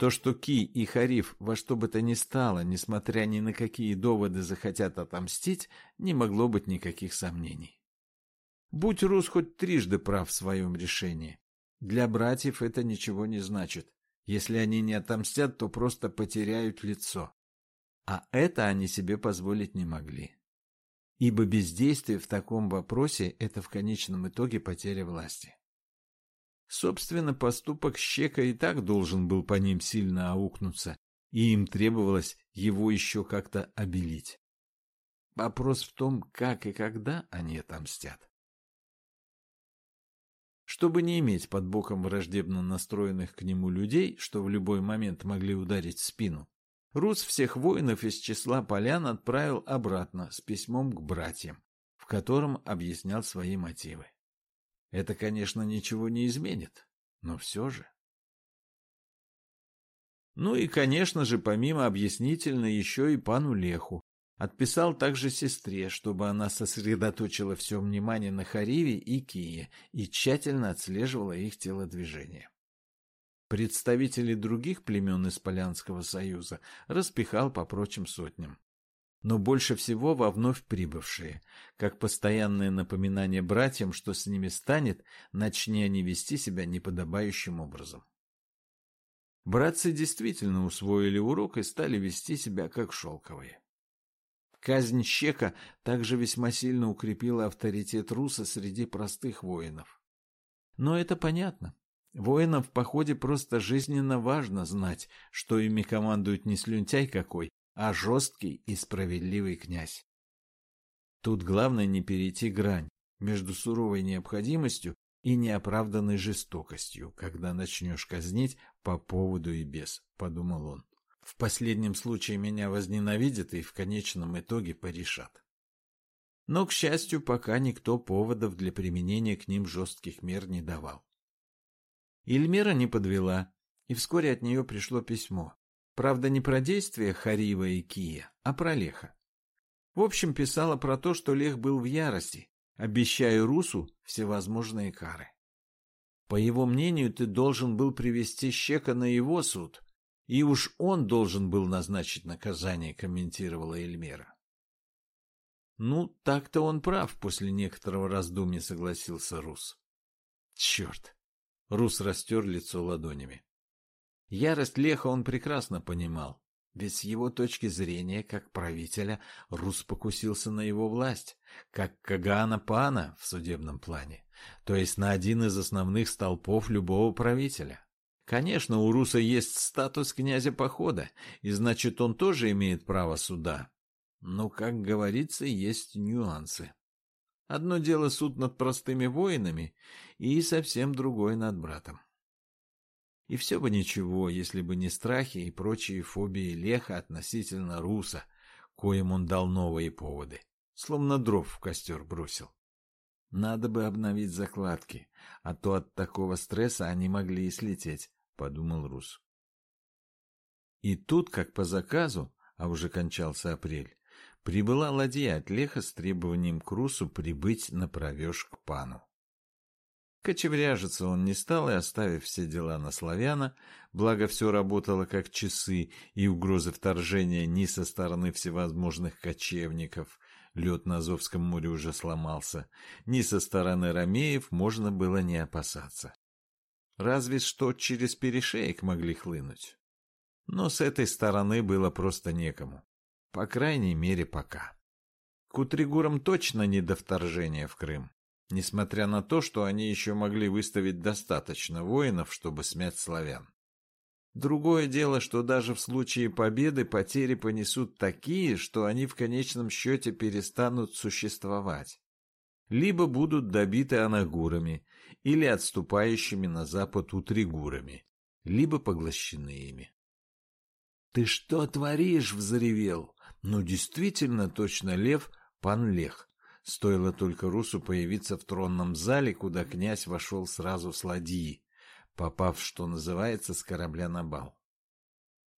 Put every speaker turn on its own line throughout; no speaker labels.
То, что Ки и Хариф во что бы то ни стало, несмотря ни на какие доводы захотят отомстить, не могло быть никаких сомнений. Будь Рус хоть трижды прав в своем решении. Для братьев это ничего не значит. Если они не отомстят, то просто потеряют лицо. А это они себе позволить не могли. Ибо бездействие в таком вопросе – это в конечном итоге потеря власти. Собственно, поступок Щека и так должен был по ним сильно аукнуться, и им требовалось его еще как-то обелить. Вопрос в том, как и когда они отомстят. Чтобы не иметь под боком враждебно настроенных к нему людей, что в любой момент могли ударить в спину, Рус всех воинов из числа полян отправил обратно с письмом к братьям, в котором объяснял свои мотивы. Это, конечно, ничего не изменит, но все же. Ну и, конечно же, помимо объяснительной, еще и пану Леху, Отписал также сестре, чтобы она сосредоточила все внимание на Хариве и Кие и тщательно отслеживала их телодвижения. Представителей других племен из Полянского союза распихал по прочим сотням. Но больше всего во вновь прибывшие, как постоянное напоминание братьям, что с ними станет, начни они вести себя неподобающим образом. Братцы действительно усвоили урок и стали вести себя как шелковые. Казнь Щека также весьма сильно укрепила авторитет Руса среди простых воинов. Но это понятно. Воинам в походе просто жизненно важно знать, что ими командует не слюнтяй какой, а жесткий и справедливый князь. Тут главное не перейти грань между суровой необходимостью и неоправданной жестокостью, когда начнешь казнить по поводу и без, подумал он. В последнем случае меня возненавидят и в конечном итоге порешат. Но, к счастью, пока никто поводов для применения к ним жестких мер не давал. Ильмира не подвела, и вскоре от нее пришло письмо. Правда, не про действия Харива и Кия, а про Леха. В общем, писала про то, что Лех был в ярости, обещая Русу всевозможные кары. По его мнению, ты должен был привести Щека на его суд, и уж он должен был назначить наказание, комментировала Эльмира. Ну, так-то он прав, после некоторого раздумья согласился Рус. Черт! Рус растер лицо ладонями. Ярость Леха он прекрасно понимал, ведь с его точки зрения, как правителя, Рус покусился на его власть, как Кагана Пана в судебном плане, то есть на один из основных столпов любого правителя. Конечно, у Руса есть статус князя похода, и значит, он тоже имеет право суда. Но, как говорится, есть нюансы. Одно дело суд над простыми воинами, и совсем другое над братом. И все бы ничего, если бы не страхи и прочие фобии Леха относительно Руса, коим он дал новые поводы, словно дров в костер бросил. Надо бы обновить закладки, а то от такого стресса они могли и слететь, подумал Рус. И тут, как по заказу, а уже кончался апрель, прибыла ладья от Леха с требованием к Русу прибыть на провеж к пану. Кочевряжиться он не стал и, оставив все дела на славяна, благо все работало как часы, и угрозы вторжения ни со стороны всевозможных кочевников, лед на Азовском море уже сломался, ни со стороны ромеев можно было не опасаться. Разве что через перешеек могли хлынуть. Но с этой стороны было просто некому. По крайней мере, пока. Кутригурам точно не до вторжения в Крым, несмотря на то, что они еще могли выставить достаточно воинов, чтобы смять славян. Другое дело, что даже в случае победы потери понесут такие, что они в конечном счете перестанут существовать либо будут добиты анагурами или отступающими на запад утригурами, либо поглощены ими. «Ты что творишь?» — взревел. «Ну, действительно, точно лев, пан Лех». Стоило только Русу появиться в тронном зале, куда князь вошел сразу с ладьи, попав, что называется, с корабля на бал.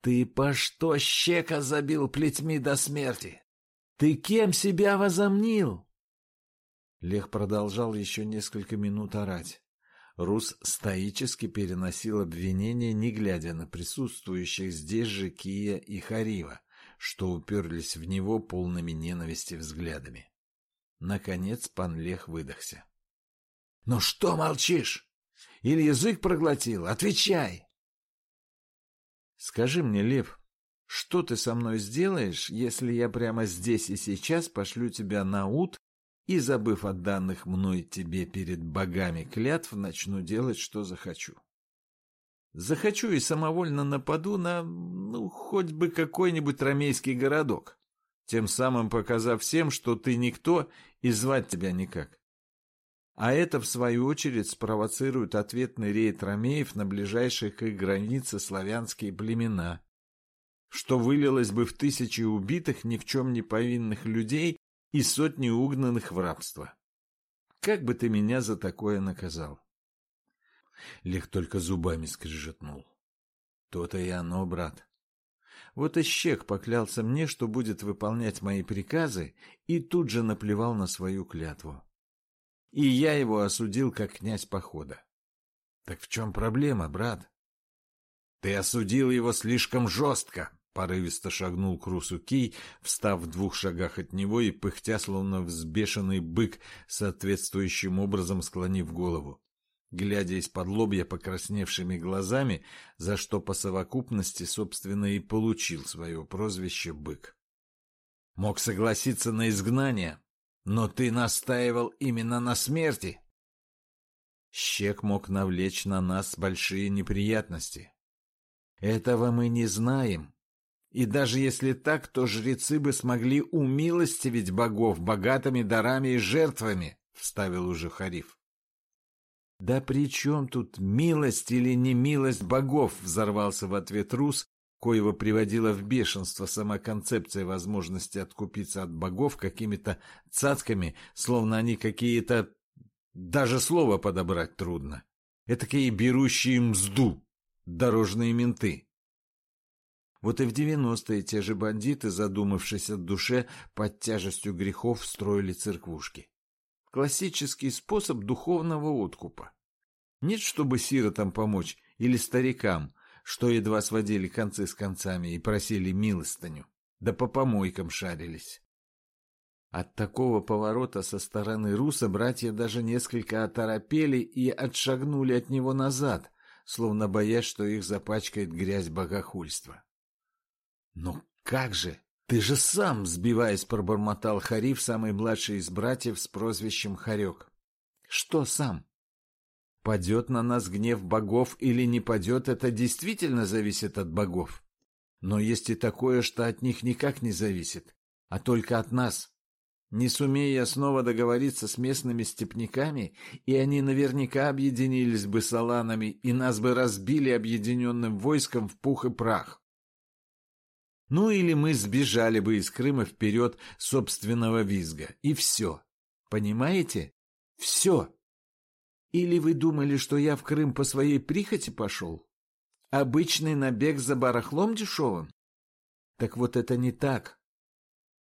«Ты по что щека забил плетьми до смерти? Ты кем себя возомнил?» Лех продолжал еще несколько минут орать. Рус стоически переносил обвинения, не глядя на присутствующих здесь же Кия и Харива, что уперлись в него полными ненависти взглядами. Наконец пан Лех выдохся. — Ну что молчишь? Или язык проглотил? Отвечай! — Скажи мне, Лев, что ты со мной сделаешь, если я прямо здесь и сейчас пошлю тебя на ут и, забыв о данных мной тебе перед богами клятв, начну делать, что захочу. Захочу и самовольно нападу на, ну, хоть бы какой-нибудь ромейский городок, тем самым показав всем, что ты никто и звать тебя никак. А это, в свою очередь, спровоцирует ответный рейд ромеев на ближайшие к их границе славянские племена, что вылилось бы в тысячи убитых ни в чем не повинных людей и сотни угнанных в рабство. Как бы ты меня за такое наказал? Лех только зубами скрежетнул. То-то и оно, брат. Вот и щек поклялся мне, что будет выполнять мои приказы, и тут же наплевал на свою клятву. И я его осудил как князь похода. Так в чем проблема, брат? Ты осудил его слишком жестко, Порывисто шагнул к Русу Кий, встав в двух шагах от него и пыхтя, словно взбешенный бык, соответствующим образом склонив голову. Глядя из-под лобья покрасневшими глазами, за что по совокупности, собственно, и получил свое прозвище «бык». Мог согласиться на изгнание, но ты настаивал именно на смерти. Щек мог навлечь на нас большие неприятности. Этого мы не знаем, и даже если так, то жрецы бы смогли умилостивить богов богатыми дарами и жертвами, — вставил уже Хариф. — Да при чем тут милость или немилость богов? — взорвался в ответ Рус, коего приводила в бешенство сама концепция возможности откупиться от богов какими-то цацками, словно они какие-то... Даже слово подобрать трудно. Этакие берущие мзду, дорожные менты. Вот и в девяностые те же бандиты, задумавшись от душе, под тяжестью грехов строили церквушки. Классический способ духовного откупа. Нет, чтобы сиротам помочь или старикам, что едва сводили концы с концами и просили милостыню, да по помойкам шарились. От такого поворота со стороны Руса братья даже несколько оторопели и отшагнули от него назад, словно боясь, что их запачкает грязь богохульства. «Ну как же? Ты же сам, сбиваясь, пробормотал Хариф, самый младший из братьев с прозвищем Харек. Что сам? Падет на нас гнев богов или не падет, это действительно зависит от богов. Но есть и такое, что от них никак не зависит, а только от нас. Не сумея я снова договориться с местными степняками, и они наверняка объединились бы с аланами, и нас бы разбили объединенным войском в пух и прах. Ну или мы сбежали бы из Крыма вперед собственного визга. И все. Понимаете? Все. Или вы думали, что я в Крым по своей прихоти пошел? Обычный набег за барахлом дешевым? Так вот это не так.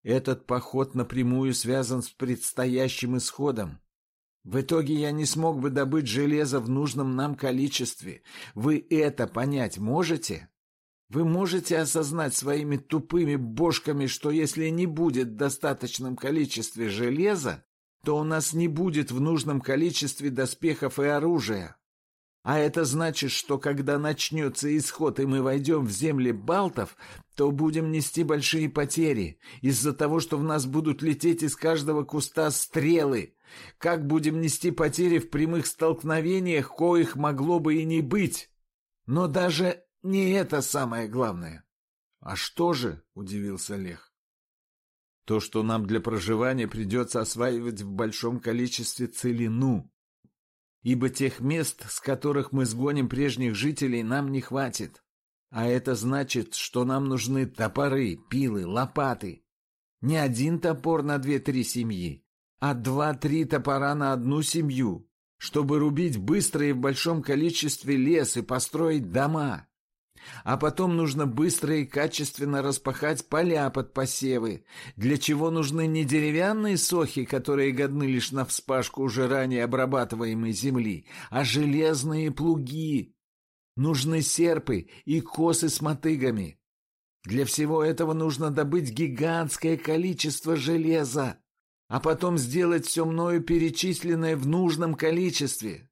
Этот поход напрямую связан с предстоящим исходом. В итоге я не смог бы добыть железо в нужном нам количестве. Вы это понять можете? Вы можете осознать своими тупыми бошками, что если не будет в достаточном количестве железа, то у нас не будет в нужном количестве доспехов и оружия. А это значит, что когда начнется исход и мы войдем в земли балтов, то будем нести большие потери из-за того, что в нас будут лететь из каждого куста стрелы. Как будем нести потери в прямых столкновениях, коих могло бы и не быть. Но даже не это самое главное. А что же, удивился Лех. То, что нам для проживания придется осваивать в большом количестве целину. Ибо тех мест, с которых мы сгоним прежних жителей, нам не хватит. А это значит, что нам нужны топоры, пилы, лопаты. Не один топор на две-три семьи, а два-три топора на одну семью, чтобы рубить быстро и в большом количестве лес и построить дома. А потом нужно быстро и качественно распахать поля под посевы, для чего нужны не деревянные сохи, которые годны лишь на вспашку уже ранее обрабатываемой земли, а железные плуги. Нужны серпы и косы с мотыгами. Для всего этого нужно добыть гигантское количество железа, а потом сделать все мною перечисленное в нужном количестве.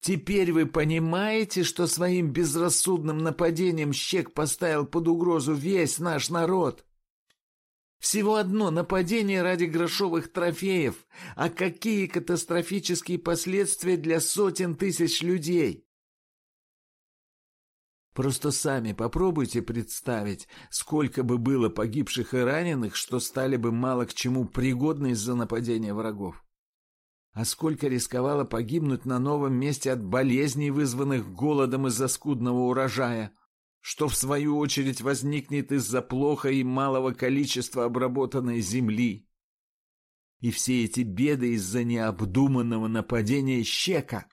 Теперь вы понимаете, что своим безрассудным нападением Щек поставил под угрозу весь наш народ? Всего одно нападение ради грошовых трофеев, а какие катастрофические последствия для сотен тысяч людей? Просто сами попробуйте представить, сколько бы было погибших и раненых, что стали бы мало к чему пригодны из-за нападения врагов. А сколько рисковало погибнуть на новом месте от болезней, вызванных голодом из-за скудного урожая, что в свою очередь возникнет из-за плохо и малого количества обработанной земли. И все эти беды из-за необдуманного нападения щека.